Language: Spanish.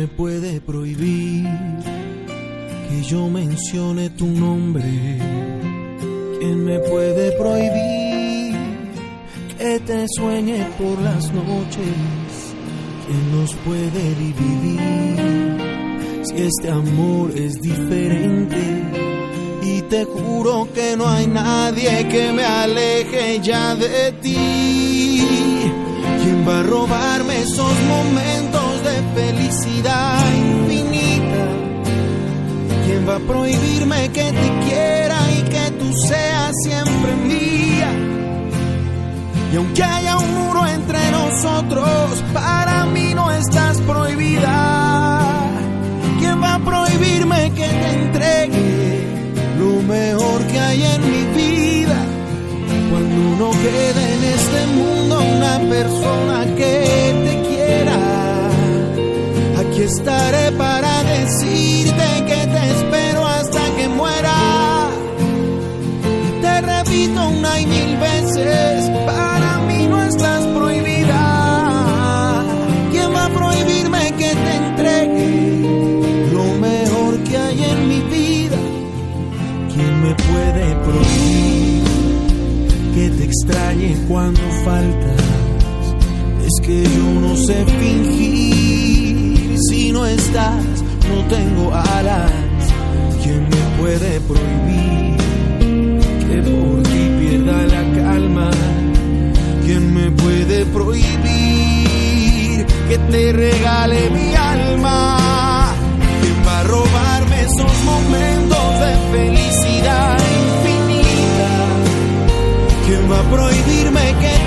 Quién me puede prohibir que yo mencione tu nombre? ¿Quién me puede prohibir que te sueñe por las noches? ¿Quién nos puede dividir si este amor es diferente? y te juro que no hay nadie que me aleje ya de ti. ¿Quién va a robarme esos momentos? Felicidad infinita? ¿Quién va a prohibirme que te quiera y que tú seas siempre mía? Y aunque haya un muro entre nosotros, para mí no estás prohibida. ¿Quién va a prohibirme que te entregue lo mejor que hay en mi vida? Cuando no quede en este mundo una persona que cuando faltas? Es que yo no sé fingir si no estás, no tengo alas. ¿Quién me puede prohibir que por ti pierda la calma? ¿Quién me puede prohibir que te regale mi ¿Quién va a prohibirme que